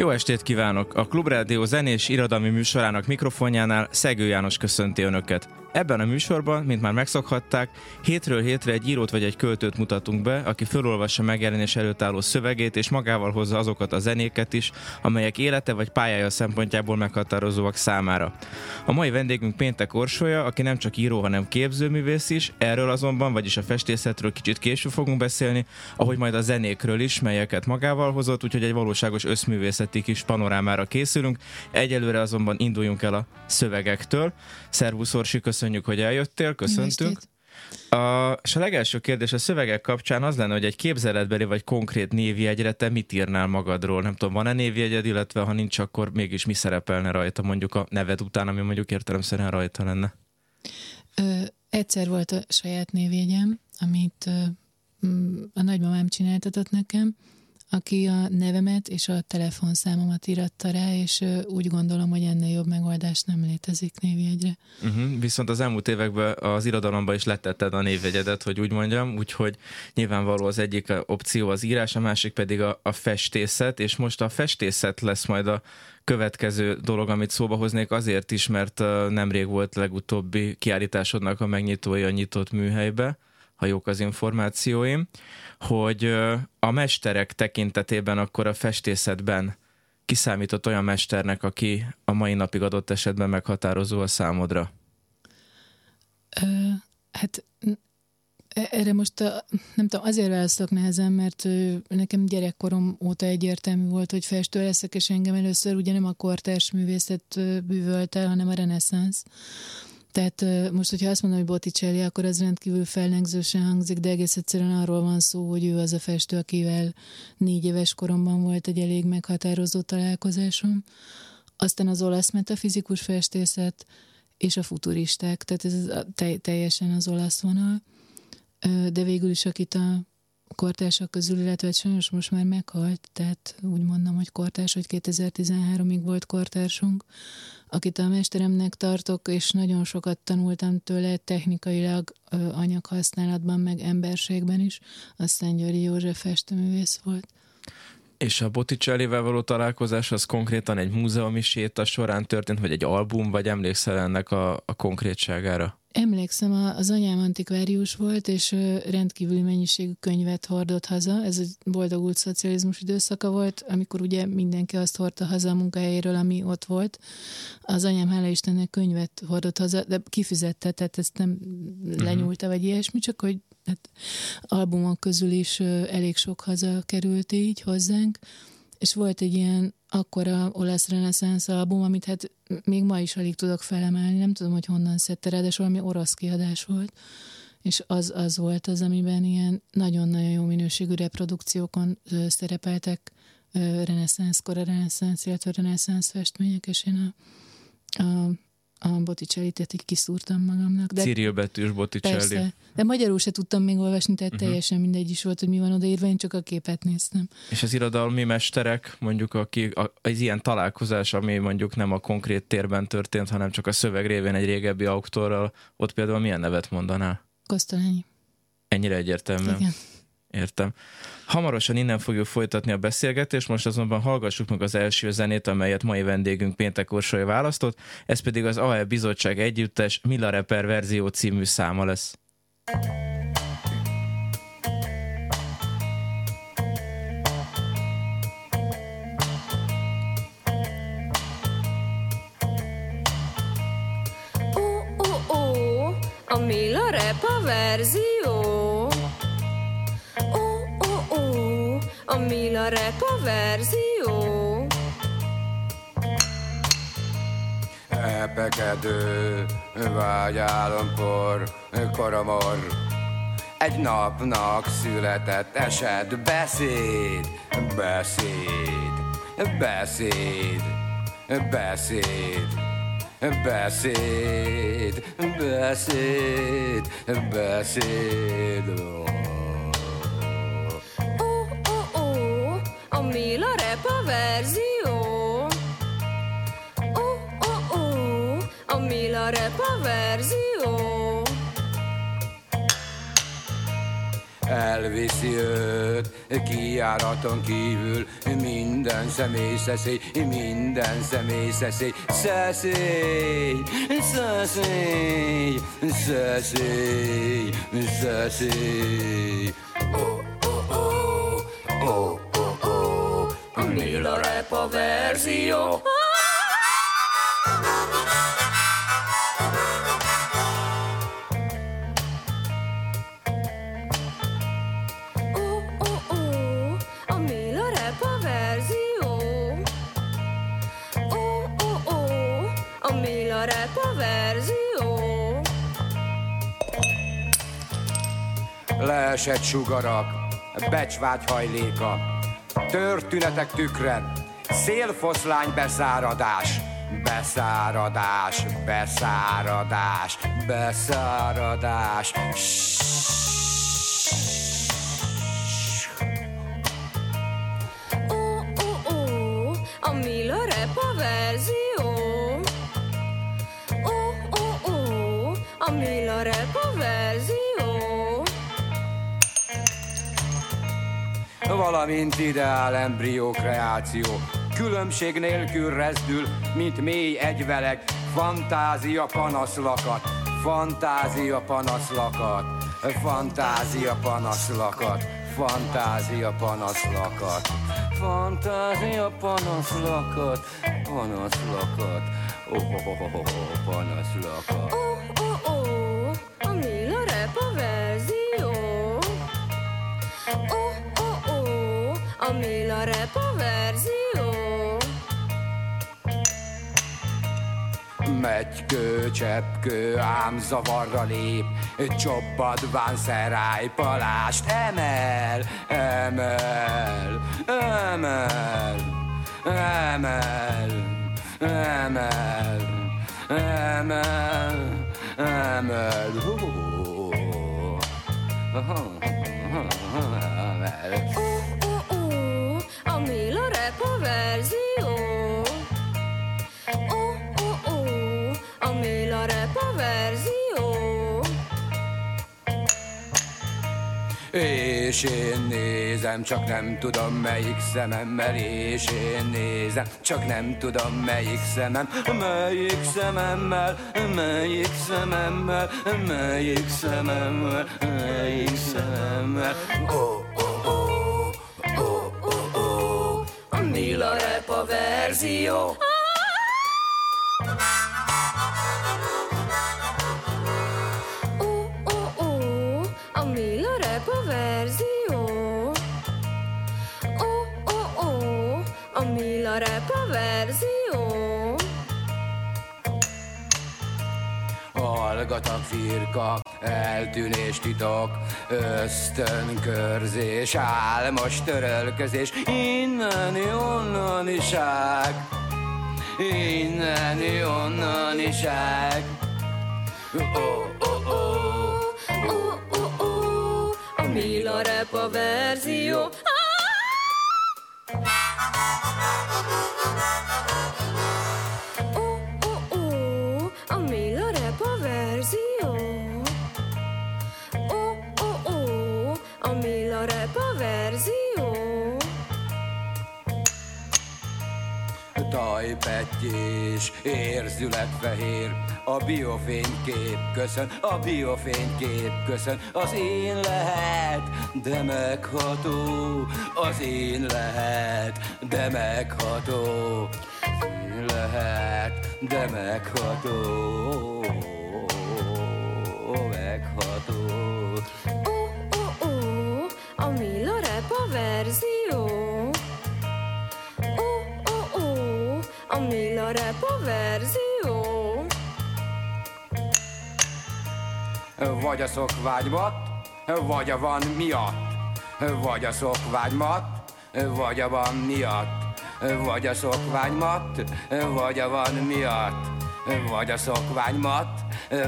Jó estét kívánok! A Klubrádió zenés irodalmi műsorának mikrofonjánál Szegő János köszönti Önöket. Ebben a műsorban, mint már megszokhatták, hétről hétre egy írót vagy egy költőt mutatunk be, aki felolvassa megjelenés előtt álló szövegét, és magával hozza azokat a zenéket is, amelyek élete vagy pályája szempontjából meghatározóak számára. A mai vendégünk Péntek Orsolya, aki nem csak író, hanem képzőművész is, erről azonban, vagyis a festészetről kicsit később fogunk beszélni, ahogy majd a zenékről is, melyeket magával hozott, úgyhogy egy valóságos összművészeti kis panorámára készülünk. Egyelőre azonban induljunk el a szövegektől. Szervusz Orsi, köszönjük, hogy eljöttél, köszöntünk. A, és a legelső kérdés a szövegek kapcsán az lenne, hogy egy képzeletbeli vagy konkrét névjegyre te mit írnál magadról? Nem tudom, van-e névjegyed, illetve ha nincs, akkor mégis mi szerepelne rajta mondjuk a neved után, ami mondjuk értelemszerűen rajta lenne? Ö, egyszer volt a saját névjegyem, amit ö, a nagymamám csináltatott nekem, aki a nevemet és a telefonszámomat íratta rá, és úgy gondolom, hogy ennél jobb megoldás nem létezik névjegyre. Uh-huh. Viszont az elmúlt években az irodalomban is letetted a névjegyedet, hogy úgy mondjam, úgyhogy nyilvánvaló az egyik opció az írás, a másik pedig a, a festészet, és most a festészet lesz majd a következő dolog, amit szóba hoznék azért is, mert nemrég volt legutóbbi kiállításodnak a megnyitója a nyitott műhelybe, ha jók az információim, hogy a mesterek tekintetében akkor a festészetben kiszámított olyan mesternek, aki a mai napig adott esetben meghatározó a számodra? Ö, hát e, erre most a, nem tudom, azért választok nehezen, mert nekem gyerekkorom óta egyértelmű volt, hogy festő leszek, és engem először ugye nem a kortárs művészet bűvölt el, hanem a reneszánsz. Tehát most, hogyha azt mondom, hogy Botticelli, akkor az rendkívül felnegzősen hangzik, de egész egyszerűen arról van szó, hogy ő az a festő, akivel négy éves koromban volt egy elég meghatározó találkozásom. Aztán az olasz metafizikus festészet és a futuristák, tehát ez teljesen az olasz vonal. De végül is, akit a kortársak közül, illetve sajnos most már meghalt, tehát úgy mondom, hogy kortárs, hogy 2013-ig volt kortársunk, akit a mesteremnek tartok, és nagyon sokat tanultam tőle technikailag anyaghasználatban, meg emberségben is. Aztán Győri József festőművész volt. És a Botticellivel való találkozás az konkrétan egy múzeumi séta során történt, vagy egy album, vagy emlékszel ennek a, a konkrétságára? Emlékszem, az anyám antikvárius volt, és rendkívüli mennyiségű könyvet hordott haza. Ez egy boldogult szocializmus időszaka volt, amikor ugye mindenki azt hordta haza a munkahelyéről, ami ott volt. Az anyám, hála Istennek, könyvet hordott haza, de kifizette, tehát ezt nem uh-huh. lenyúlta, vagy ilyesmi, csak hogy hát, albumok közül is elég sok haza került így hozzánk és volt egy ilyen akkora olasz reneszánsz album, amit hát még ma is alig tudok felemelni, nem tudom, hogy honnan szedte rá, de valami orosz kiadás volt, és az, az volt az, amiben ilyen nagyon-nagyon jó minőségű reprodukciókon szerepeltek reneszánsz, kora reneszánsz, illetve reneszánsz festmények, és én a, a a Botticelli-t így kiszúrtam magamnak. De Cyril betűs Botticelli. Persze, de magyarul se tudtam még olvasni, tehát uh-huh. teljesen mindegy is volt, hogy mi van odaírva, én csak a képet néztem. És az irodalmi mesterek, mondjuk aki, az ilyen találkozás, ami mondjuk nem a konkrét térben történt, hanem csak a szöveg révén egy régebbi autorral, ott például milyen nevet mondanál? Kosztolányi. Ennyire egyértelmű. Igen. Értem. Hamarosan innen fogjuk folytatni a beszélgetést, most azonban hallgassuk meg az első zenét, amelyet mai vendégünk Péntek Orsolya választott, ez pedig az AE Bizottság együttes Mila Reper verzió című száma lesz. a Mila Repa verzió. A Mila Repa verzió. Epekedő, vágyálompor, karamor, egy napnak született eset beszéd, beszéd, beszéd, beszéd, beszéd, beszéd, beszéd. Ó, Repa verzió. Ó, ó, ó, a Mila Repa verzió. elviszi őt kiáraton kívül minden személy szeszély, minden személy szeszély, szeszély, szeszély, szeszély, szeszély. Oh, oh, oh, a a a. Ó, ó, ó, a Mila Repa verzió. Leesett sugarak, becsvágy hajléka, történetek tükre, szélfoszlány beszáradás, beszáradás, beszáradás, beszáradás. Ó, ó, ó, a Mila Repa verzió. Ó, ó, ó, a Mila Repa Valamint ideál embrió kreáció, különbség nélkül rezdül, mint mély egyveleg, fantázia panaszlakat, fantázia panaszlakat, fantázia panaszlakat, fantázia panaszlakat, fantázia panaszlakat, panaszlakat, oh, oh, oh, oh, oh, panaszlakat. Ó, ó, ó, a Mila Repa verzió. A Mila Repa verzió. Megykő, cseppkő, ám zavarra lép, csobbadván szeráj palást emel, emel, emel, emel, emel, emel, emel. emel. A verzió. Ó, ó, ó, a Mila Repa verzió. És én nézem, csak nem tudom melyik szememmel És én nézem, csak nem tudom melyik szemem Melyik szememmel, melyik szememmel Melyik szememmel, melyik szememmel ó, A Nila Rap a verzió Ó, ó, ó, a Mila Repa verzió. Ó, Hallgatak firka, eltűnés titok, ösztönkörzés, álmos törölközés, innen onnan iság, innen onnan iság. Ó, ó, ó, Ó, ó, ó, a Mila Repa verzió. Ó, Tajpettyés, érzületfehér, a biofénykép köszön, a biofénykép köszön, az én lehet, de megható, az én lehet, de megható, az én lehet, de megható. Vagy a szokvágybat, vagy a van miatt, vagy a szokványmat, vagy a van miatt, vagy a szokványmat, vagy a van miatt, vagy a szokványmat,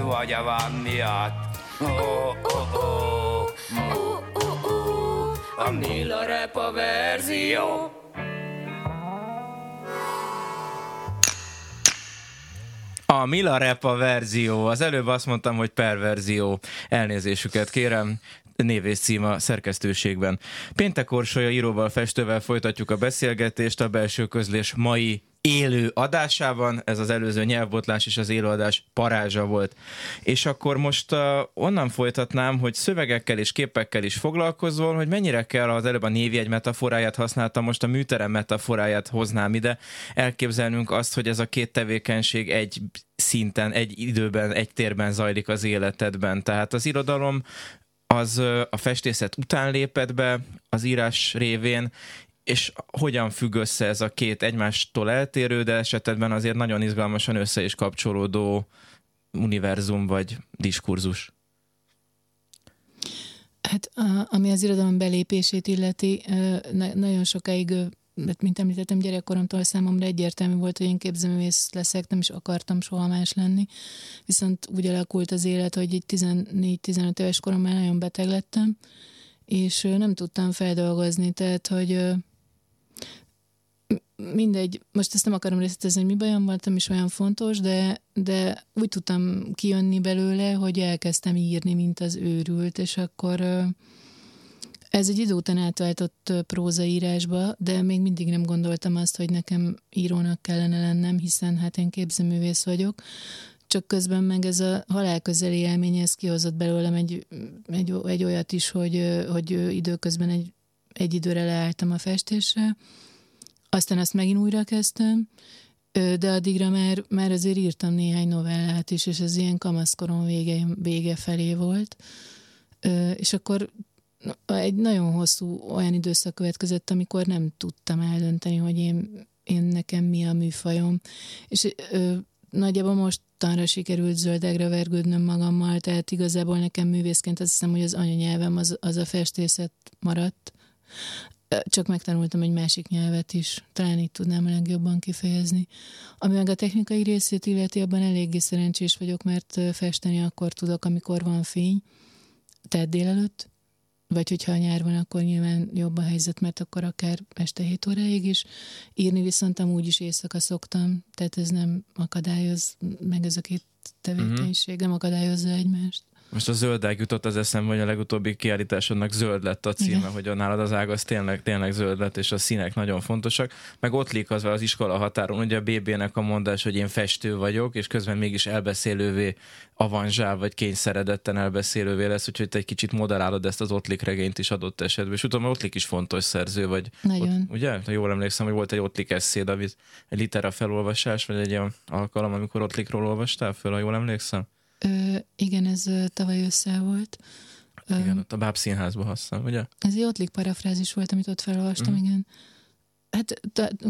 vagy a van miatt. Oh, oh, oh, oh, oh, oh, a Mila Rap a verzió. A Mila Repa verzió. Az előbb azt mondtam, hogy perverzió. Elnézésüket kérem névész cím a szerkesztőségben. Péntek íróval, festővel folytatjuk a beszélgetést a belső közlés mai élő adásában, ez az előző nyelvbotlás és az élőadás parázsa volt. És akkor most uh, onnan folytatnám, hogy szövegekkel és képekkel is foglalkozol, hogy mennyire kell az előbb a névjegy metaforáját használtam, most a műterem metaforáját hoznám ide, elképzelnünk azt, hogy ez a két tevékenység egy szinten, egy időben, egy térben zajlik az életedben. Tehát az irodalom az a festészet után lépett be az írás révén, és hogyan függ össze ez a két egymástól eltérő, de esetben azért nagyon izgalmasan össze is kapcsolódó univerzum vagy diskurzus? Hát ami az irodalom belépését illeti, nagyon sokáig mint említettem, gyerekkoromtól számomra egyértelmű volt, hogy én képzőművész leszek, nem is akartam soha más lenni. Viszont úgy alakult az élet, hogy egy 14-15 éves koromban nagyon beteg lettem, és nem tudtam feldolgozni, tehát, hogy mindegy, most ezt nem akarom részletezni, hogy mi bajom voltam is olyan fontos, de, de úgy tudtam kijönni belőle, hogy elkezdtem írni, mint az őrült, és akkor ez egy idő után átváltott prózaírásba, de még mindig nem gondoltam azt, hogy nekem írónak kellene lennem, hiszen hát én képzőművész vagyok, csak közben meg ez a halálközeli élmény, ez kihozott belőlem egy, egy, egy olyat is, hogy, hogy időközben egy, egy időre leálltam a festésre, aztán azt megint újra kezdtem, de addigra már, már azért írtam néhány novellát is, és ez ilyen kamaszkorom vége, vége felé volt. És akkor egy nagyon hosszú olyan időszak következett, amikor nem tudtam eldönteni, hogy én, én nekem mi a műfajom. És ö, nagyjából mostanra sikerült zöldegre vergődnöm magammal, tehát igazából nekem művészként azt hiszem, hogy az anyanyelvem az, az a festészet maradt. Csak megtanultam egy másik nyelvet is, talán így tudnám a legjobban kifejezni. Ami meg a technikai részét illeti, abban eléggé szerencsés vagyok, mert festeni akkor tudok, amikor van fény, tehát délelőtt, vagy hogyha a nyár van, akkor nyilván jobb a helyzet, mert akkor akár este 7 óráig is. Írni viszont amúgy is éjszaka szoktam, tehát ez nem akadályoz, meg ez a két tevékenység uh-huh. nem akadályozza egymást. Most a zöldek jutott az eszembe, hogy a legutóbbi kiállításodnak zöld lett a címe, Igen. hogy a nálad az ág az tényleg, tényleg zöld lett, és a színek nagyon fontosak. Meg ott lék az iskola határon, ugye a BB-nek a mondás, hogy én festő vagyok, és közben mégis elbeszélővé avanzsál, vagy kényszeredetten elbeszélővé lesz, úgyhogy te egy kicsit modellálod ezt az Ottlik regényt is adott esetben. És hogy Ottlik is fontos szerző, vagy Nagyon. Ott, ugye? Ha jól emlékszem, hogy volt egy Ottlik eszéd, amit egy litera felolvasás, vagy egy olyan alkalom, amikor Ottlikról olvastál föl, ha jól emlékszem? Ö, igen, ez tavaly össze volt. Igen, ott a Báb színházba használ, ugye? Ez egy Ottlik parafrázis volt, amit ott felolvastam, mm. igen. Hát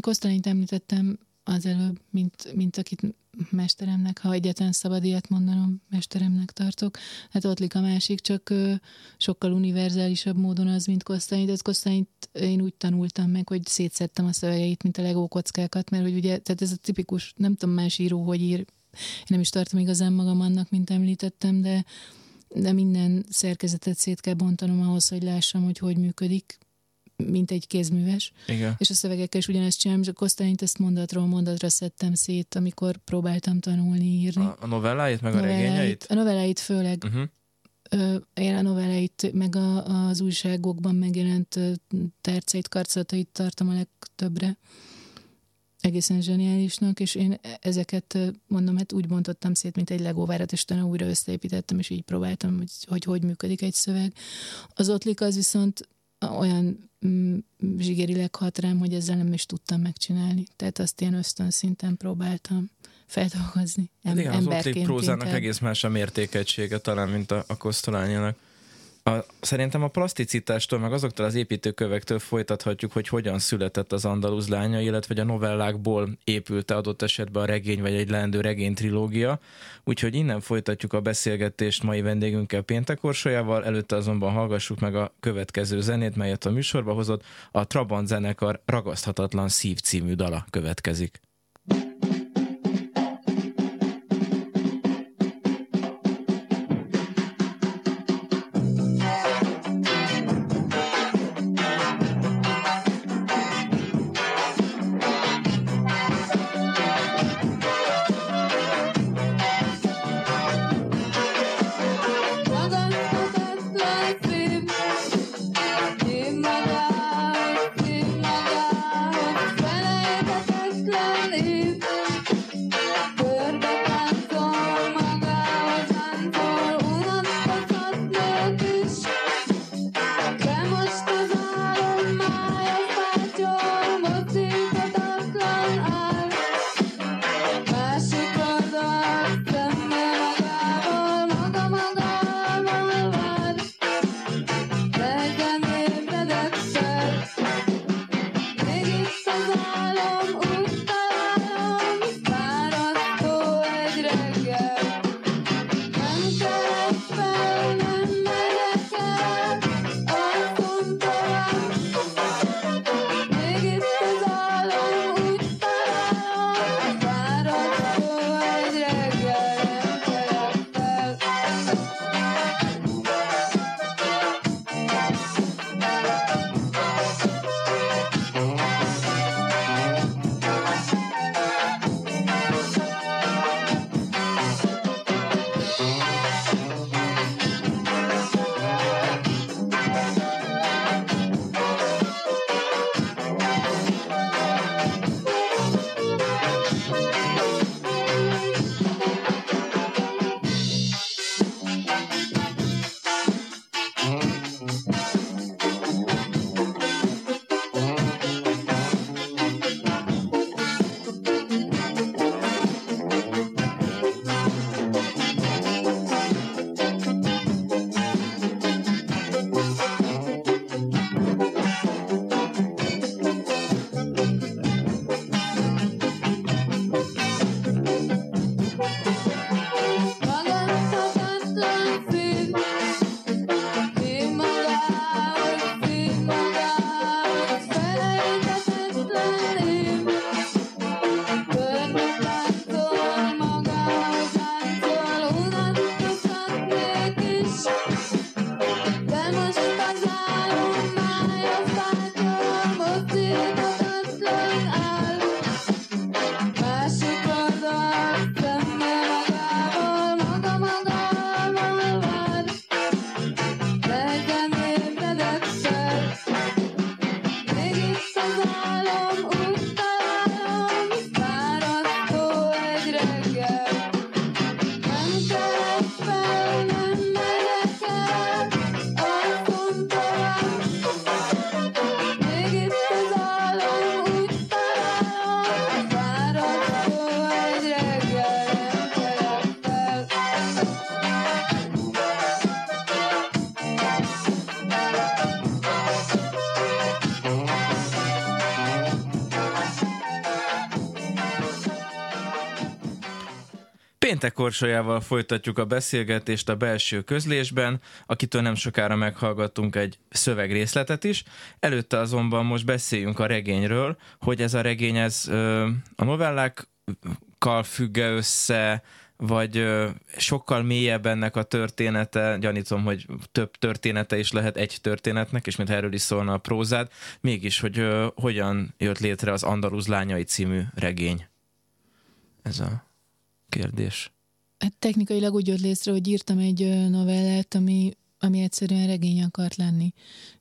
Kosztalányt említettem az előbb, mint, mint akit mesteremnek, ha egyetlen szabad ilyet mondanom, mesteremnek tartok. Hát Ottlik a másik, csak ö, sokkal univerzálisabb módon az, mint Kosztalány. Tehát Kosztalányt én úgy tanultam meg, hogy szétszettem a szövegeit, mint a legó kockákat, mert hogy ugye, tehát ez a tipikus, nem tudom más író, hogy ír én nem is tartom igazán magam annak, mint említettem, de, de minden szerkezetet szét kell bontanom ahhoz, hogy lássam, hogy hogy működik, mint egy kézműves. Igen. És a szövegekkel is ugyanezt csinálom, csak Kosztálynt ezt mondatról mondatra szedtem szét, amikor próbáltam tanulni, írni. A, a novelláit, meg novelláit, a regényeit? A novelláit főleg. Uh-huh. Én a novelláit, meg a, az újságokban megjelent terceit, karcatait tartom a legtöbbre egészen zseniálisnak, és én ezeket mondom, hát úgy bontottam szét, mint egy legóvárat, és utána újra összeépítettem, és így próbáltam, hogy hogy, hogy működik egy szöveg. Az ottlik az viszont olyan mm, zsigerileg hat rám, hogy ezzel nem is tudtam megcsinálni. Tehát azt ilyen ösztön szinten próbáltam feldolgozni. Em- Igen, az ottlik prózának inkább. egész más a mértékegysége talán, mint a, a kosztolányának. A, szerintem a plaszticitástól, meg azoktól az építőkövektől folytathatjuk, hogy hogyan született az Andaluz lánya, illetve a novellákból épült adott esetben a regény, vagy egy leendő regény trilógia. Úgyhogy innen folytatjuk a beszélgetést mai vendégünkkel Péntek Orsolyával, előtte azonban hallgassuk meg a következő zenét, melyet a műsorba hozott. A Trabant zenekar Ragaszthatatlan Szív című dala következik. Péntek Korsolyával folytatjuk a beszélgetést a belső közlésben, akitől nem sokára meghallgattunk egy szövegrészletet is. Előtte azonban most beszéljünk a regényről, hogy ez a regény ez a novellákkal függ össze, vagy sokkal mélyebb ennek a története, gyanítom, hogy több története is lehet egy történetnek, és mint erről is szólna a prózád, mégis, hogy hogyan jött létre az Andaluz lányai című regény. Ez a kérdés? Hát technikailag úgy jött létre, hogy írtam egy novellát, ami, ami egyszerűen regény akart lenni.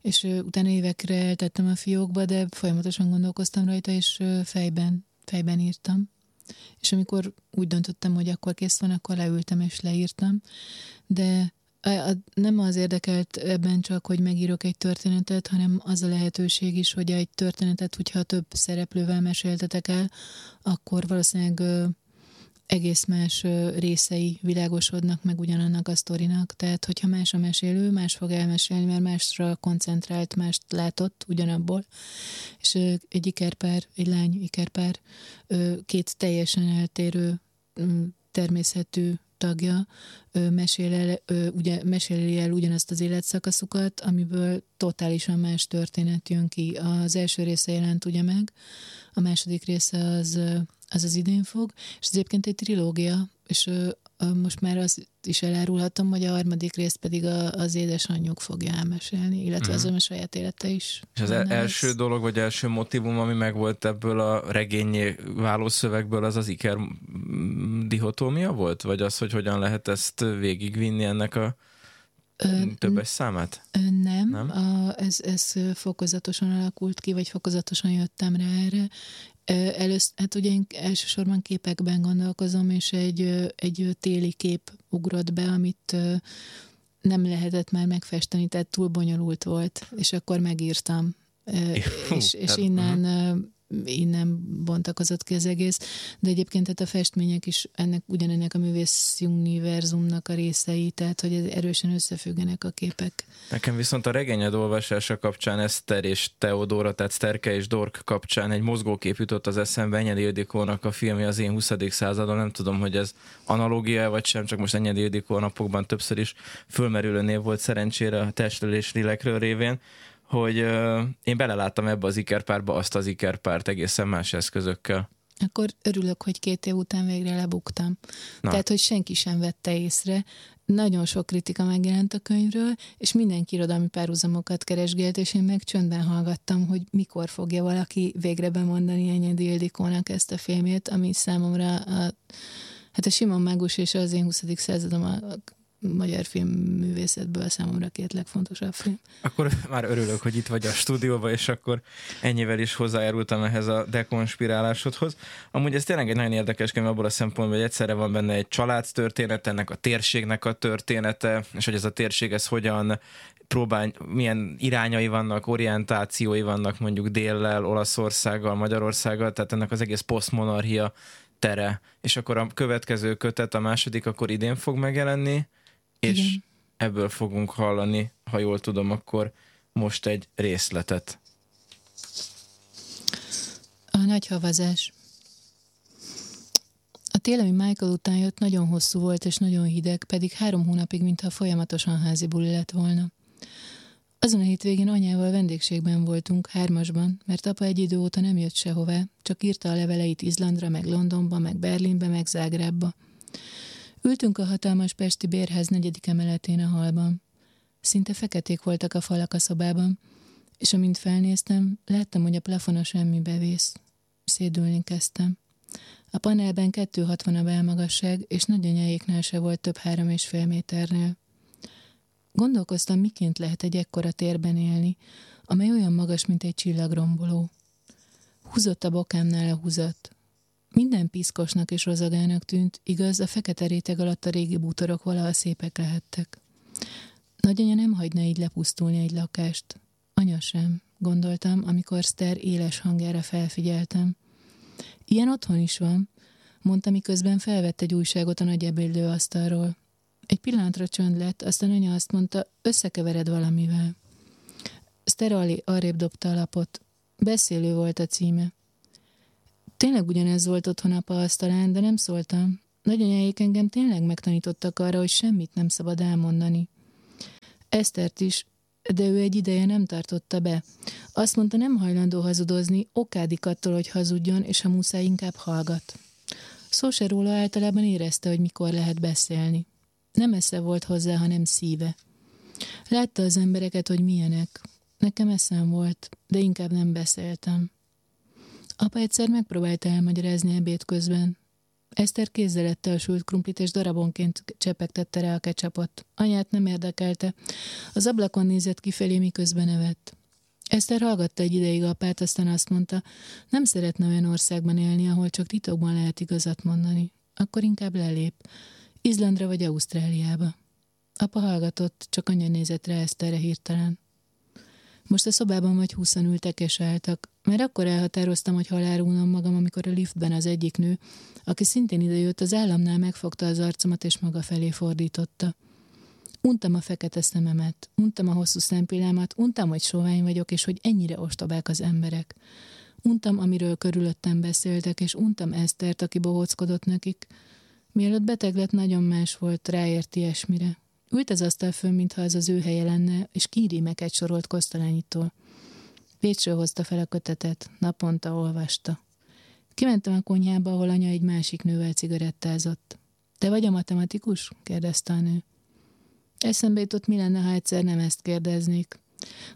És utána évekre eltettem a fiókba, de folyamatosan gondolkoztam rajta, és fejben, fejben írtam. És amikor úgy döntöttem, hogy akkor kész van, akkor leültem és leírtam. De nem az érdekelt ebben csak, hogy megírok egy történetet, hanem az a lehetőség is, hogy egy történetet, hogyha több szereplővel meséltetek el, akkor valószínűleg egész más részei világosodnak meg ugyanannak a sztorinak. Tehát, hogyha más a mesélő, más fog elmesélni, mert másra koncentrált, mást látott ugyanabból. És egy ikerpár, egy lány ikerpár, két teljesen eltérő természetű tagja mesél el, ugye, meséli el ugyanazt az életszakaszukat, amiből totálisan más történet jön ki. Az első része jelent ugye meg, a második része az az az idén fog, és ez egyébként egy trilógia, és most már azt is elárulhatom, hogy a harmadik részt pedig a, az édesanyjuk fogja elmesélni, illetve az ön saját élete is. És az el- első ez. dolog, vagy első motivum, ami megvolt ebből a regényé váló szövegből, az az iker dihotómia volt? Vagy az, hogy hogyan lehet ezt végigvinni ennek a többes számát? Nem, nem? A, ez, ez fokozatosan alakult ki, vagy fokozatosan jöttem rá erre. Először, hát ugye én elsősorban képekben gondolkozom, és egy, egy téli kép ugrott be, amit nem lehetett már megfesteni, tehát túl bonyolult volt, és akkor megírtam. És, és innen uh-huh innen bontakozott ki az egész, de egyébként tehát a festmények is ennek ugyanennek a művész univerzumnak a részei, tehát hogy erősen összefüggenek a képek. Nekem viszont a regényed olvasása kapcsán Eszter és Teodóra, tehát Sterke és Dork kapcsán egy mozgókép jutott az eszembe Enyedi Ildikónak a filmje az én 20. századon, nem tudom, hogy ez analógia vagy sem, csak most Enyedi Ildikó napokban többször is fölmerülő név volt szerencsére a testről és lélekről révén, hogy uh, én beleláttam ebbe az ikerpárba azt az ikerpárt egészen más eszközökkel. Akkor örülök, hogy két év után végre lebuktam. Na. Tehát, hogy senki sem vette észre. Nagyon sok kritika megjelent a könyvről, és mindenki irodalmi párhuzamokat keresgélt, és én meg csöndben hallgattam, hogy mikor fogja valaki végre bemondani Enyedi Ildikónak ezt a filmét, ami számomra a, hát a Simon Mágus és az én 20. századom a magyar filmművészetből számomra két legfontosabb film. Akkor már örülök, hogy itt vagy a stúdióban, és akkor ennyivel is hozzájárultam ehhez a dekonspirálásodhoz. Amúgy ez tényleg egy nagyon érdekes könyv abból a szempontból, hogy egyszerre van benne egy család történet, ennek a térségnek a története, és hogy ez a térség ez hogyan próbál, milyen irányai vannak, orientációi vannak mondjuk déllel, Olaszországgal, Magyarországgal, tehát ennek az egész posztmonarchia tere. És akkor a következő kötet, a második, akkor idén fog megjelenni, és Igen. ebből fogunk hallani, ha jól tudom, akkor most egy részletet. A nagy havazás. A tél, ami Michael után jött, nagyon hosszú volt és nagyon hideg, pedig három hónapig, mintha folyamatosan házi buli lett volna. Azon a hétvégén anyával vendégségben voltunk, hármasban, mert apa egy idő óta nem jött sehová, csak írta a leveleit Izlandra, meg Londonba, meg Berlinbe, meg Zágrábba. Ültünk a hatalmas pesti bérház negyedik emeletén a halban. Szinte feketék voltak a falak a szobában, és amint felnéztem, láttam, hogy a plafona semmi bevész. Szédülni kezdtem. A panelben 260 a belmagasság, és nagyanyáéknál se volt több három és fél méternél. Gondolkoztam, miként lehet egy ekkora térben élni, amely olyan magas, mint egy csillagromboló. Húzott a bokámnál a húzat. Minden piszkosnak és rozagának tűnt, igaz, a fekete réteg alatt a régi bútorok valahol szépek lehettek. Nagyanya nem hagyna így lepusztulni egy lakást. Anya sem, gondoltam, amikor Szter éles hangjára felfigyeltem. Ilyen otthon is van, mondta, miközben felvett egy újságot a nagy ebédlő asztalról. Egy pillanatra csönd lett, aztán anya azt mondta, összekevered valamivel. Szter arrébb dobta a lapot. Beszélő volt a címe. Tényleg ugyanez volt otthon apa asztalán, de nem szóltam. Nagyanyáik engem tényleg megtanítottak arra, hogy semmit nem szabad elmondani. Esztert is, de ő egy ideje nem tartotta be. Azt mondta, nem hajlandó hazudozni, okádik attól, hogy hazudjon, és ha muszáj, inkább hallgat. Szó se róla általában érezte, hogy mikor lehet beszélni. Nem esze volt hozzá, hanem szíve. Látta az embereket, hogy milyenek. Nekem eszem volt, de inkább nem beszéltem. Apa egyszer megpróbálta elmagyarázni ebéd közben. Eszter kézzel ette a sült krumplit, és darabonként csepegtette rá a kecsapot. Anyát nem érdekelte. Az ablakon nézett kifelé, miközben evett. Eszter hallgatta egy ideig apát, aztán azt mondta, nem szeretne olyan országban élni, ahol csak titokban lehet igazat mondani. Akkor inkább lelép. Izlandra vagy Ausztráliába. Apa hallgatott, csak anya nézett rá Eszterre hirtelen. Most a szobában vagy húszan ültek és álltak. Mert akkor elhatároztam, hogy halálulnom magam, amikor a liftben az egyik nő, aki szintén idejött, az államnál megfogta az arcomat és maga felé fordította. Untam a fekete szememet, untam a hosszú szempillámat, untam, hogy sovány vagyok, és hogy ennyire ostobák az emberek. Untam, amiről körülöttem beszéltek, és untam Esztert, aki bohóckodott nekik. Mielőtt beteg lett, nagyon más volt, ráért ilyesmire. Ült az asztal fönn, mintha az az ő helye lenne, és kírímeket sorolt Kosztolányitól. Pécsről hozta fel a kötetet, naponta olvasta. Kimentem a konyhába, ahol anya egy másik nővel cigarettázott. Te vagy a matematikus? kérdezte a nő. Eszembe jutott, mi lenne, ha egyszer nem ezt kérdeznék,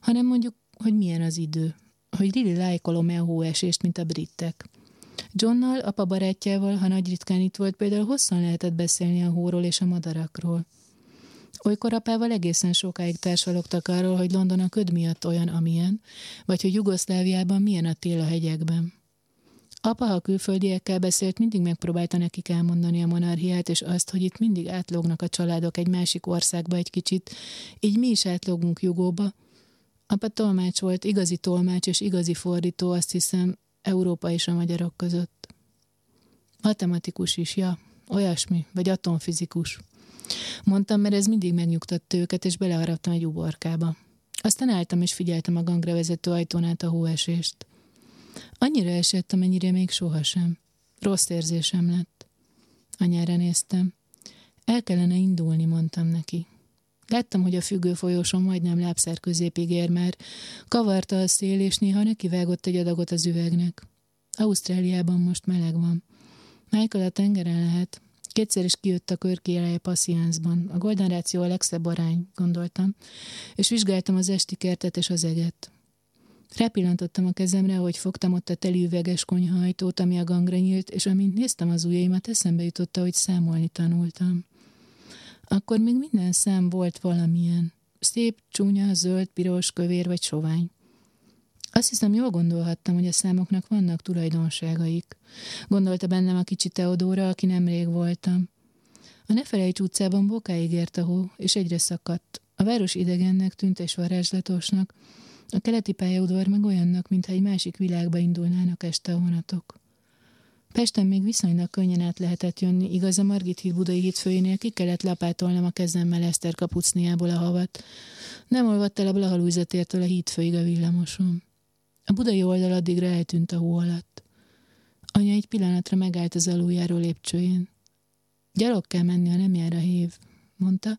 hanem mondjuk, hogy milyen az idő, hogy Lili lájkolom-e a hóesést, mint a britek. Johnnal, apa barátjával, ha nagy ritkán itt volt, például hosszan lehetett beszélni a hóról és a madarakról. Olykor apával egészen sokáig társalogtak arról, hogy London a köd miatt olyan, amilyen, vagy hogy Jugoszláviában milyen a tél a hegyekben. Apa, ha külföldiekkel beszélt, mindig megpróbálta nekik elmondani a monarchiát, és azt, hogy itt mindig átlógnak a családok egy másik országba egy kicsit, így mi is átlógunk Jugóba. Apa tolmács volt, igazi tolmács és igazi fordító, azt hiszem, Európa és a magyarok között. Matematikus is, ja, olyasmi, vagy atomfizikus. Mondtam, mert ez mindig megnyugtatta őket, és beleharaptam egy uborkába. Aztán álltam és figyeltem a gangra vezető ajtón át a hóesést. Annyira esett, amennyire még sohasem. Rossz érzésem lett. Anyára néztem. El kellene indulni, mondtam neki. Láttam, hogy a függő folyóson majdnem lábszer középig ér már. Kavarta a szél, és néha nekivágott egy adagot az üvegnek. Ausztráliában most meleg van. Michael a tengeren lehet. Kétszer is kijött a körkieleje passziánszban. A Golden Ráció a legszebb arány, gondoltam, és vizsgáltam az esti kertet és az eget. Rápillantottam a kezemre, hogy fogtam ott a teli üveges konyhajtót, ami a gangra nyílt, és amint néztem az ujjaimat, eszembe jutotta, hogy számolni tanultam. Akkor még minden szám volt valamilyen. Szép, csúnya, zöld, piros, kövér vagy sovány. Azt hiszem, jól gondolhattam, hogy a számoknak vannak tulajdonságaik. Gondolta bennem a kicsi Teodóra, aki nemrég voltam. A Nefelejts utcában bokáig ért a hó, és egyre szakadt. A város idegennek tűnt és varázslatosnak, a keleti pályaudvar meg olyannak, mintha egy másik világba indulnának este a vonatok. Pesten még viszonylag könnyen át lehetett jönni, igaz a Margit híd budai hídfőjénél ki kellett lapátolnom a kezemmel Eszter kapucniából a havat. Nem olvadt el a Blahalújzatértől a hídfőig a villamosom. A budai oldal addigra eltűnt a hó alatt. Anya egy pillanatra megállt az aluljáró lépcsőjén. Gyalog kell menni, ha nem jár a hív, mondta.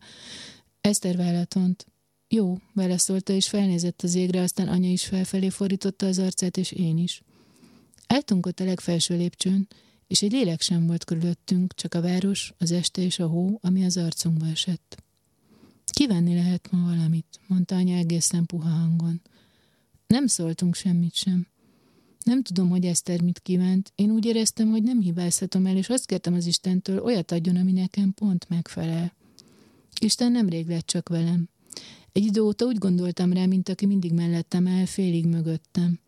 Eszter vállatont. Jó, válaszolta, és felnézett az égre, aztán anya is felfelé fordította az arcát, és én is. Eltunk ott a legfelső lépcsőn, és egy lélek sem volt körülöttünk, csak a város, az este és a hó, ami az arcunkba esett. Kivenni lehet ma valamit, mondta anya egészen puha hangon. Nem szóltunk semmit sem. Nem tudom, hogy Eszter mit kívánt. Én úgy éreztem, hogy nem hibázhatom el, és azt kértem az Istentől, olyat adjon, ami nekem pont megfelel. Isten nemrég lett csak velem. Egy idő óta úgy gondoltam rá, mint aki mindig mellettem el, félig mögöttem.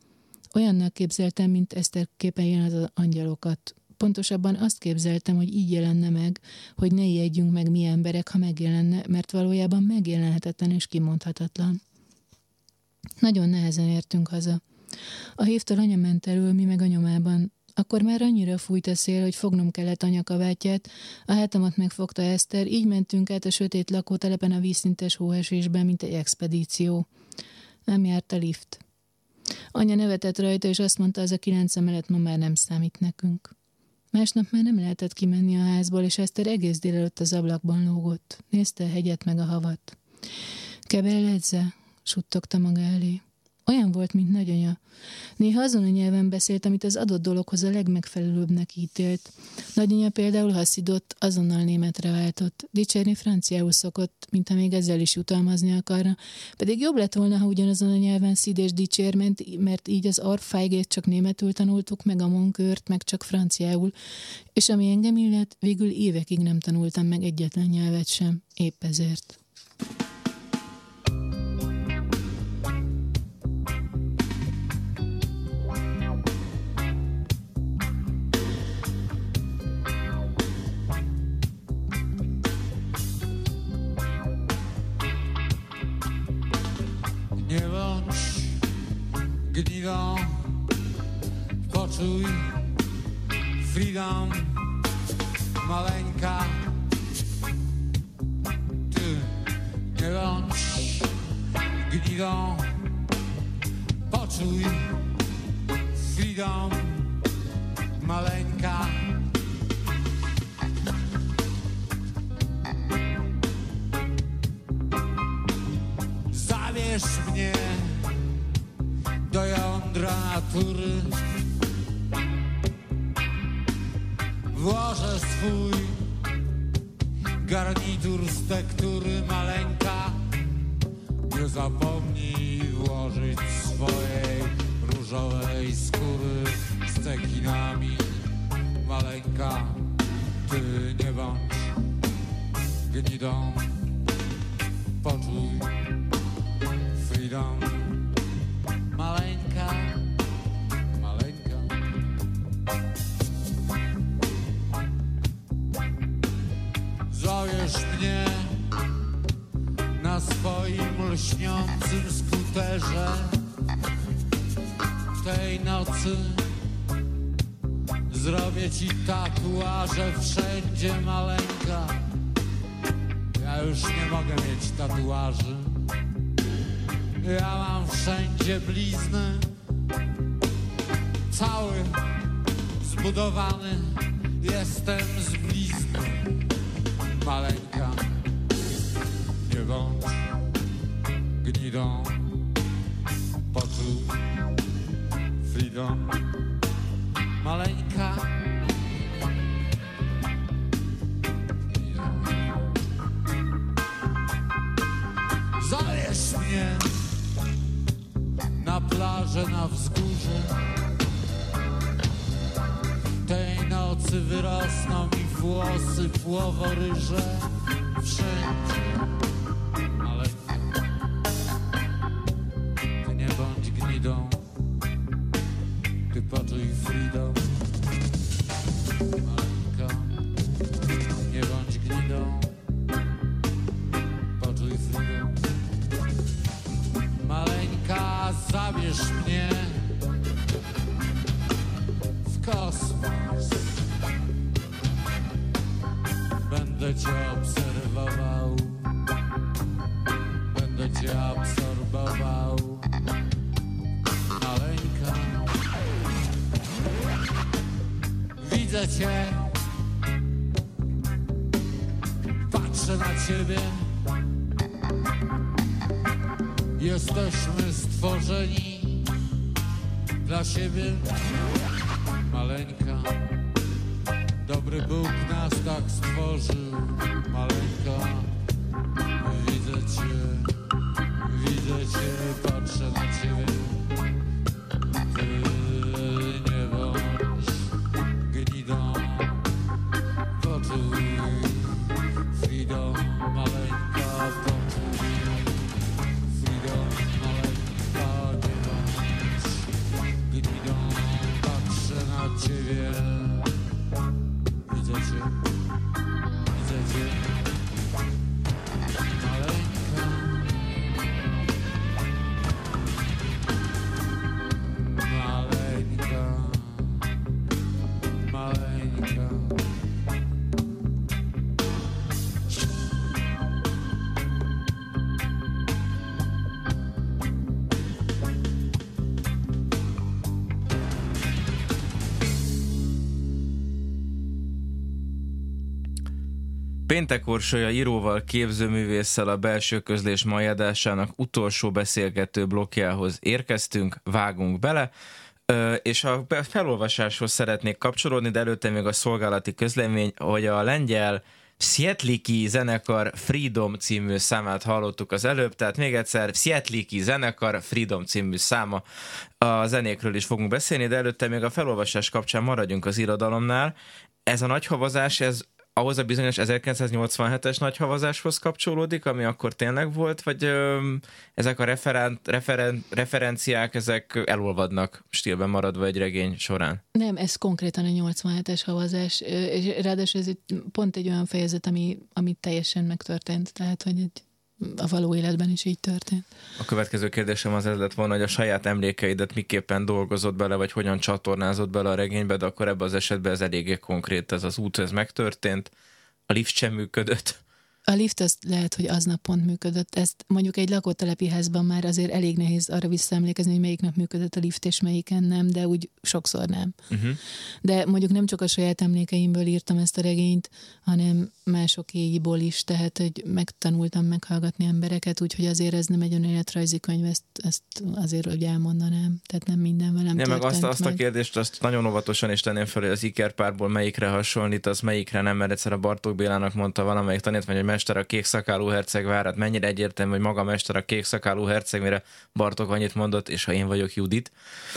Olyannak képzeltem, mint Eszter képen jön az angyalokat. Pontosabban azt képzeltem, hogy így jelenne meg, hogy ne ijedjünk meg mi emberek, ha megjelenne, mert valójában megjelenhetetlen és kimondhatatlan. Nagyon nehezen értünk haza. A hívtól anya ment elől, mi meg a nyomában. Akkor már annyira fújt a szél, hogy fognom kellett anyakavátját, a hátamat megfogta Eszter, így mentünk át a sötét lakótelepen a vízszintes hóesésben, mint egy expedíció. Nem járt a lift. Anya nevetett rajta, és azt mondta, az a kilenc emelet ma már nem számít nekünk. Másnap már nem lehetett kimenni a házból, és Eszter egész délelőtt az ablakban lógott. Nézte a hegyet meg a havat. Kebeledze, suttogta maga elé. Olyan volt, mint nagyanya. Néha azon a nyelven beszélt, amit az adott dologhoz a legmegfelelőbbnek ítélt. Nagyanya például haszidott, azonnal németre váltott. Dicsérni franciául szokott, mintha még ezzel is jutalmazni akarna. Pedig jobb lett volna, ha ugyanazon a nyelven szid és dicsér, mert így az arfájgét csak németül tanultuk, meg a monkört, meg csak franciául. És ami engem illet, végül évekig nem tanultam meg egyetlen nyelvet sem. Épp ezért. Gnidą Poczuj freedom maleńka Ty nie bądź. Gnidą Poczuj freedom maleńka Zabierz mnie do jądra natury Włożę swój garnitur z tektury maleńka Nie zapomnij włożyć swojej różowej skóry z cekinami. Maleńka, ty nie bądź gnidą. Poczuj freedom Zowiesz mnie na swoim lśniącym skuterze? Tej nocy Zrobię ci tatuaże wszędzie maleńka. Ja już nie mogę mieć tatuaży. Ja mam wszędzie blizny. Cały zbudowany jestem z blizny Maleńka. Nie bądź gnidą Poczuj freedom. Maleńka. Zabierz mnie na plażę, na wzgórze. Tej nocy wyrosną mi włosy płoworyże Wszędzie Widzę cię. Patrzę na ciebie. Jesteśmy stworzeni dla siebie. Maleńka Dobry Bóg nas tak stworzył. Maleńka Widzę cię Widzę cię, patrzę na ciebie Péntek Orsolya íróval, képzőművésszel a belső közlés mai utolsó beszélgető blokkjához érkeztünk, vágunk bele, és a felolvasáshoz szeretnék kapcsolódni, de előtte még a szolgálati közlemény, hogy a lengyel Szietliki zenekar Freedom című számát hallottuk az előbb, tehát még egyszer Szietliki zenekar Freedom című száma. A zenékről is fogunk beszélni, de előtte még a felolvasás kapcsán maradjunk az irodalomnál. Ez a nagy havazás, ez ahhoz a bizonyos 1987-es nagy havazáshoz kapcsolódik, ami akkor tényleg volt, vagy ö, ezek a referen, referen, referenciák, ezek elolvadnak stílben maradva egy regény során? Nem, ez konkrétan a 87-es havazás, és ráadásul ez egy, pont egy olyan fejezet, ami, ami teljesen megtörtént, tehát hogy egy a való életben is így történt. A következő kérdésem az ez lett volna, hogy a saját emlékeidet miképpen dolgozott bele, vagy hogyan csatornázott bele a regénybe, de akkor ebben az esetben ez eléggé konkrét, ez az út, ez megtörtént, a lift sem működött. A lift az lehet, hogy aznap pont működött. Ezt mondjuk egy lakótelepi házban már azért elég nehéz arra visszaemlékezni, hogy melyik nap működött a lift, és melyiken nem, de úgy sokszor nem. Uh-huh. De mondjuk nem csak a saját emlékeimből írtam ezt a regényt, hanem másokéiból is, tehát hogy megtanultam meghallgatni embereket, úgyhogy azért ez nem egy önéletrajzi könyv, ezt, ezt azért hogy elmondanám. Tehát nem minden velem Nem, meg azt, azt meg. a kérdést azt nagyon óvatosan is tenném fel, hogy az ikerpárból melyikre hasonlít, az melyikre nem, mert egyszer a Bartók Bélának mondta valamelyik tanítvány, hogy mester a kék szakálú herceg vár, hát mennyire egyértelmű, hogy maga mester a kék szakálú herceg, mire Bartók annyit mondott, és ha én vagyok Judit.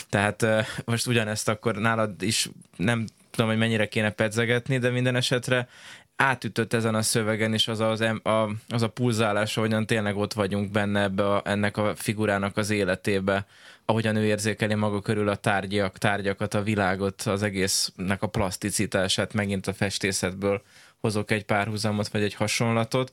Tehát most ugyanezt akkor nálad is nem tudom, hogy mennyire kéne pedzegetni, de minden esetre átütött ezen a szövegen is az a, az, a, az a pulzálás, ahogyan tényleg ott vagyunk benne ebbe a, ennek a figurának az életébe, ahogyan ő érzékeli maga körül a tárgyak, tárgyakat, a világot, az egésznek a plaszticitását, megint a festészetből hozok egy párhuzamot, vagy egy hasonlatot,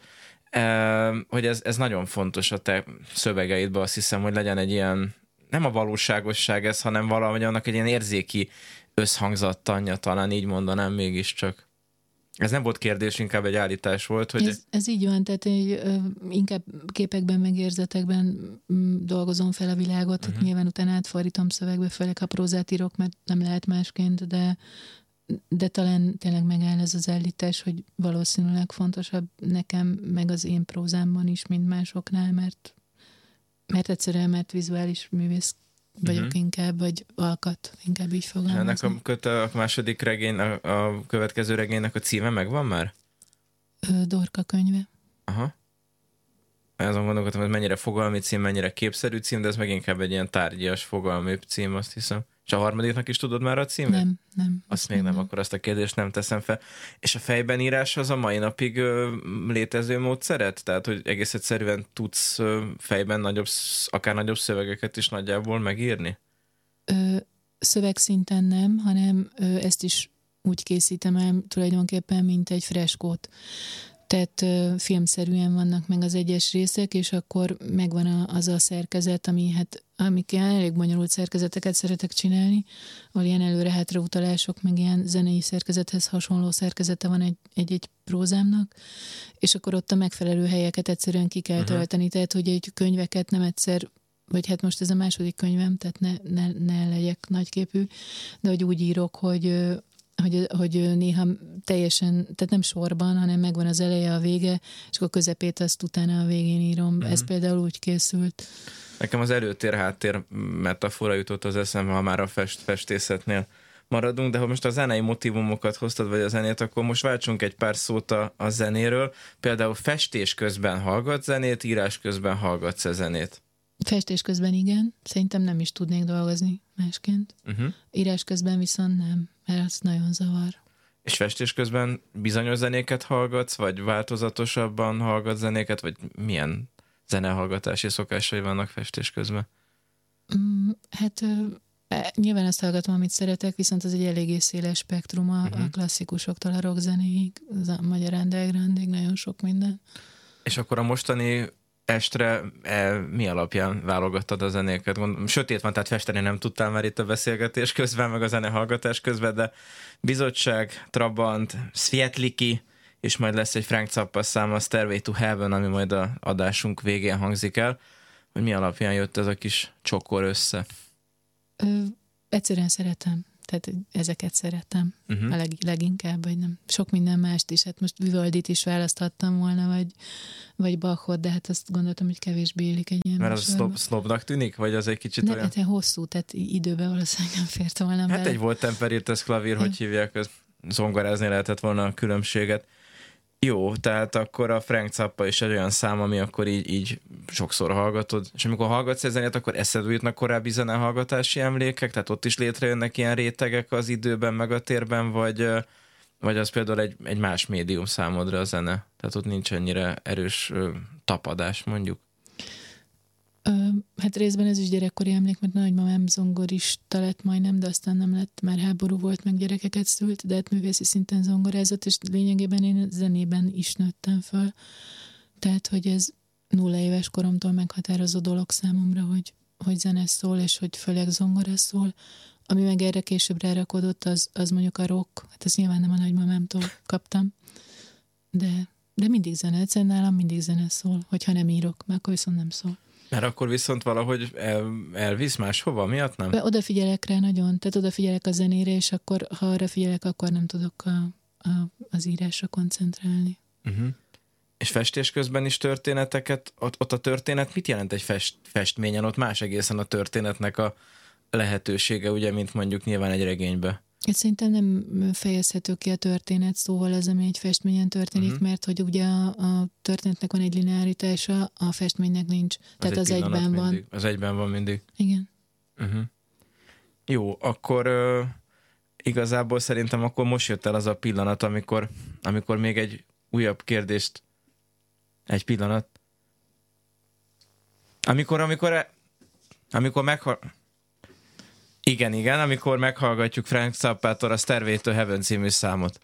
hogy ez, ez nagyon fontos a te szövegeidben, azt hiszem, hogy legyen egy ilyen, nem a valóságosság ez, hanem valahogy annak egy ilyen érzéki összhangzattanja, talán így mondanám mégiscsak. Ez nem volt kérdés, inkább egy állítás volt, hogy... Ez, ez így van, tehát hogy, ö, inkább képekben, meg érzetekben m, dolgozom fel a világot, uh-huh. nyilván utána átfordítom szövegbe, főleg ha prózát írok, mert nem lehet másként, de de talán tényleg megáll ez az állítás, hogy valószínűleg fontosabb nekem, meg az én prózámban is, mint másoknál, mert, mert egyszerűen, mert vizuális művész vagyok uh-huh. inkább, vagy alkat, inkább így fogalmazom. Ennek a, a második regény, a, a következő regénynek a címe megvan már? Dorka könyve. Aha. Azon gondolkodtam, hogy mennyire fogalmi cím, mennyire képszerű cím, de ez meg inkább egy ilyen tárgyias fogalmi cím, azt hiszem. És a harmadiknak is tudod már a címét? Nem, nem. Azt még nem, nem, akkor azt a kérdést nem teszem fel. És a fejben írás az a mai napig ö, létező módszeret? Tehát, hogy egész egyszerűen tudsz ö, fejben nagyobb, akár nagyobb szövegeket is nagyjából megírni? Ö, szövegszinten nem, hanem ö, ezt is úgy készítem el tulajdonképpen, mint egy freskót tehát filmszerűen vannak meg az egyes részek, és akkor megvan a, az a szerkezet, ami hát amik ilyen elég bonyolult szerkezeteket szeretek csinálni, ahol ilyen előre-hátra utalások, meg ilyen zenei szerkezethez hasonló szerkezete van egy, egy-egy prózámnak, és akkor ott a megfelelő helyeket egyszerűen ki kell uh-huh. tölteni, tehát hogy egy könyveket nem egyszer vagy hát most ez a második könyvem, tehát ne, ne, ne legyek nagyképű, de hogy úgy írok, hogy hogy, hogy néha teljesen, tehát nem sorban, hanem megvan az eleje, a vége, és akkor közepét azt utána a végén írom. Mm-hmm. Ez például úgy készült. Nekem az előtér-háttér metafora jutott az eszembe, ha már a fest, festészetnél maradunk, de ha most a zenei motivumokat hoztad, vagy a zenét, akkor most váltsunk egy pár szót a, a zenéről. Például festés közben hallgat zenét, írás közben hallgatsz -e zenét? Festés közben igen, szerintem nem is tudnék dolgozni másként. Uh-huh. Írás közben viszont nem, mert az nagyon zavar. És festés közben bizonyos zenéket hallgatsz, vagy változatosabban hallgat zenéket, vagy milyen zenehallgatási szokásai vannak festés közben? Mm, hát e, nyilván azt hallgatom, amit szeretek, viszont az egy eléggé széles spektrum a, uh-huh. a klasszikusoktól a rockzenéig, a magyar undergroundig, nagyon sok minden. És akkor a mostani estre e, mi alapján válogattad a zenéket? Gondolom, sötét van, tehát festeni nem tudtál már itt a beszélgetés közben, meg a zenehallgatás közben, de Bizottság, Trabant, Svietliki, és majd lesz egy Frank Zappa szám, a Stairway to Heaven, ami majd a adásunk végén hangzik el, hogy mi alapján jött ez a kis csokor össze? Ö, egyszerűen szeretem tehát ezeket szeretem uh-huh. a leg, leginkább, vagy nem. Sok minden mást is, hát most Vivaldit is választhattam volna, vagy, vagy Bachot, de hát azt gondoltam, hogy kevésbé élik egy ilyen Mert az sznobnak tűnik, vagy az egy kicsit ne, olyan? Hát hosszú, tehát időben valószínűleg nem fért volna Hát bele. egy volt temperírt ez klavír, hogy hívják, az zongorázni lehetett volna a különbséget. Jó, tehát akkor a Frank Zappa is egy olyan szám, ami akkor így, így sokszor hallgatod, és amikor hallgatsz zenét, akkor eszedbe jutnak korábbi zenehallgatási emlékek, tehát ott is létrejönnek ilyen rétegek az időben, meg a térben, vagy, vagy az például egy, egy más médium számodra a zene, tehát ott nincs ennyire erős tapadás mondjuk. Hát részben ez is gyerekkori emlék, mert nagymamám zongorista lett majdnem, de aztán nem lett, már háború volt, meg gyerekeket szült, de hát művészi szinten zongorázott, és lényegében én zenében is nőttem föl. Tehát, hogy ez, nulla éves koromtól meghatározó dolog számomra, hogy, hogy zene szól, és hogy főleg zongora szól. Ami meg erre később rárakodott, az, az mondjuk a rock. Hát ezt nyilván nem a nagymamámtól kaptam. De, de mindig zene. Egyszerűen nálam mindig zene szól. Hogyha nem írok, mert akkor viszont nem szól. Mert akkor viszont valahogy el, elvisz máshova, miatt nem? Be odafigyelek rá nagyon, tehát odafigyelek a zenére, és akkor, ha arra figyelek, akkor nem tudok a, a, az írásra koncentrálni. Uh-huh. És festés közben is történeteket, ott, ott a történet mit jelent egy fest, festményen? Ott más egészen a történetnek a lehetősége, ugye, mint mondjuk nyilván egy regénybe. Én szerintem nem fejezhető ki a történet szóval az, ami egy festményen történik, uh-huh. mert hogy ugye a, a történetnek van egy lineáritása, a festménynek nincs. Az Tehát az egyben mindig. van. Az egyben van mindig. Igen. Uh-huh. Jó, akkor uh, igazából szerintem akkor most jött el az a pillanat, amikor, amikor még egy újabb kérdést egy pillanat. Amikor, amikor, e- amikor meghal... Igen, igen, amikor meghallgatjuk Frank Zappától a Stairway to Heaven című számot.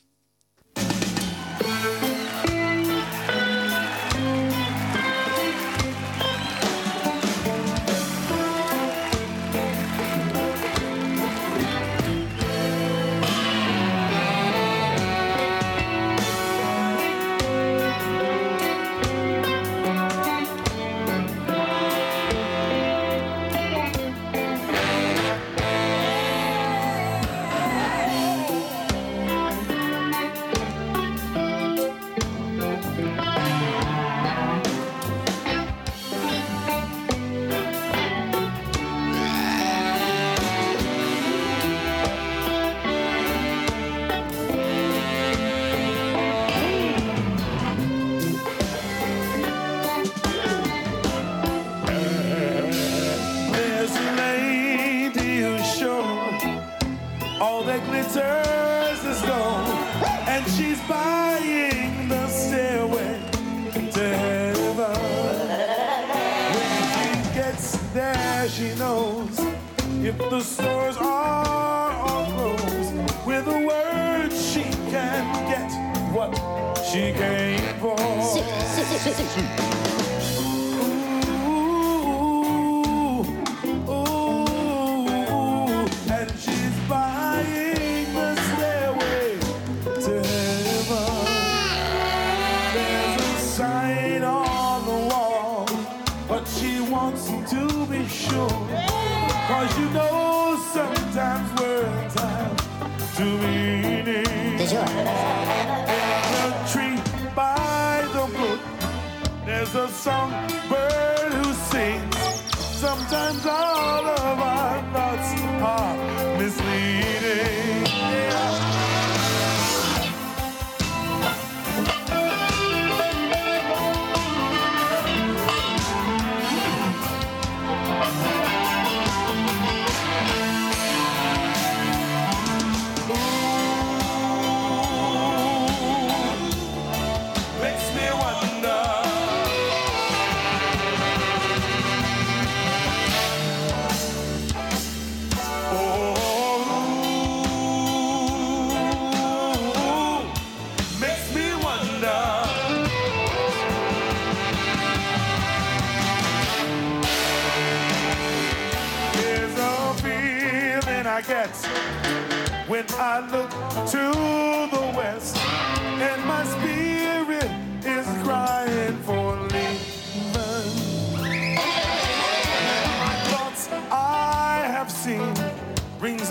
desire.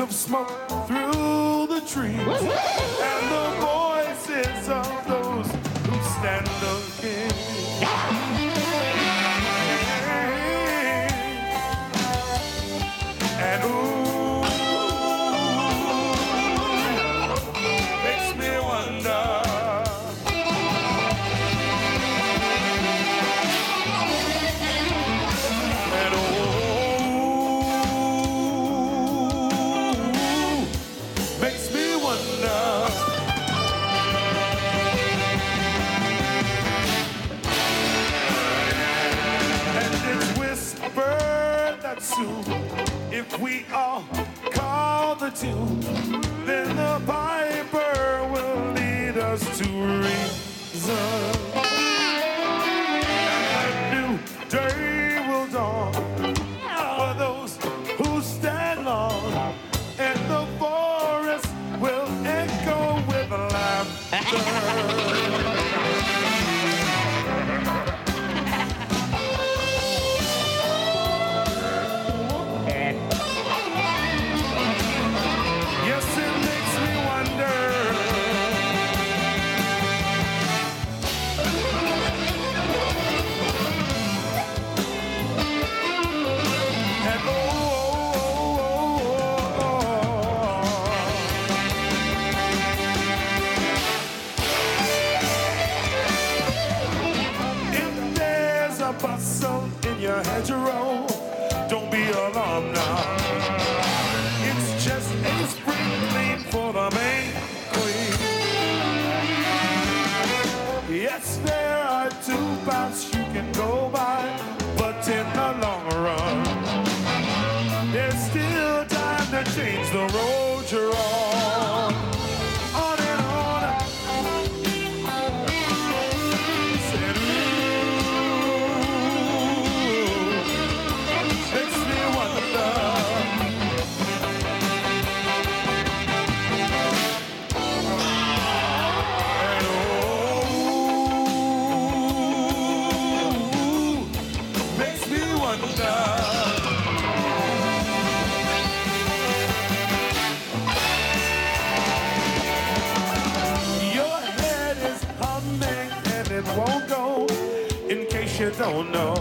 Of smoke through the trees, and the voices of those who stand looking. We all call the tune, then the piper will lead us to reason. Bustle in your hedgerow, don't know,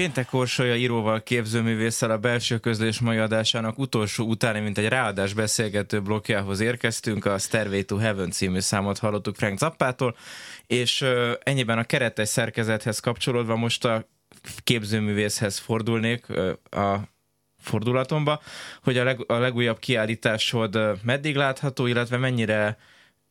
Péntek Orsolya íróval, képzőművésszel a belső közlés mai adásának utolsó utáni, mint egy ráadás beszélgető blokkjához érkeztünk. A Stairway to Heaven című számot hallottuk Frank Zappától, és ennyiben a keretes szerkezethez kapcsolódva most a képzőművészhez fordulnék a fordulatomba, hogy a, leg, a legújabb kiállításod meddig látható, illetve mennyire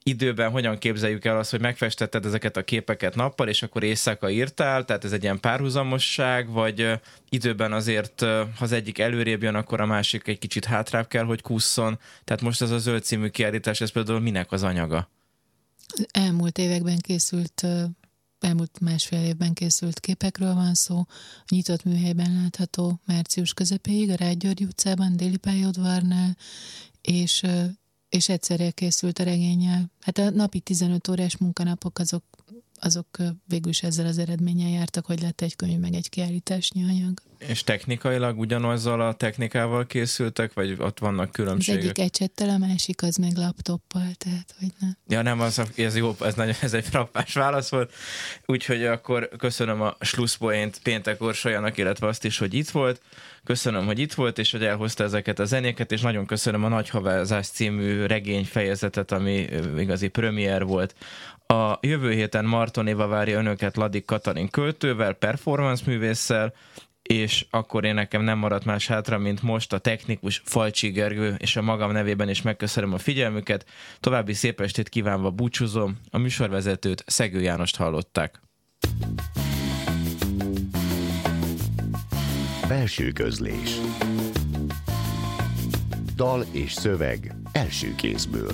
időben hogyan képzeljük el azt, hogy megfestetted ezeket a képeket nappal, és akkor éjszaka írtál, tehát ez egy ilyen párhuzamosság, vagy időben azért, ha az egyik előrébb jön, akkor a másik egy kicsit hátrább kell, hogy kusszon. Tehát most ez a zöld című kiállítás, ez például minek az anyaga? Elmúlt években készült elmúlt másfél évben készült képekről van szó, nyitott műhelyben látható március közepéig a Rágygyörgy utcában, Déli pályaudvarnál, és és egyszerre készült a regényel. Hát a napi 15 órás munkanapok azok, azok végül is ezzel az eredménnyel jártak, hogy lett egy könyv, meg egy kiállításnyi anyag. És technikailag ugyanazzal a technikával készültek, vagy ott vannak különbségek? Az egyik ecsettel, a másik az meg laptoppal, tehát hogy nem. Ja nem, az, ez jó, ez, nagyon, ez egy frappás válasz volt. Úgyhogy akkor köszönöm a slusszpoint péntek Orsolyanak, illetve azt is, hogy itt volt. Köszönöm, hogy itt volt, és hogy elhozta ezeket a zenéket, és nagyon köszönöm a Nagy Havázás című regény fejezetet, ami igazi premier volt. A jövő héten Marton Éva várja önöket Ladik Katalin költővel, performance művésszel, és akkor én nekem nem maradt más hátra, mint most a technikus Falcsi Gergő, és a magam nevében is megköszönöm a figyelmüket. További szép estét kívánva búcsúzom, a műsorvezetőt Szegő Jánost hallották. Belső közlés Dal és szöveg első kézből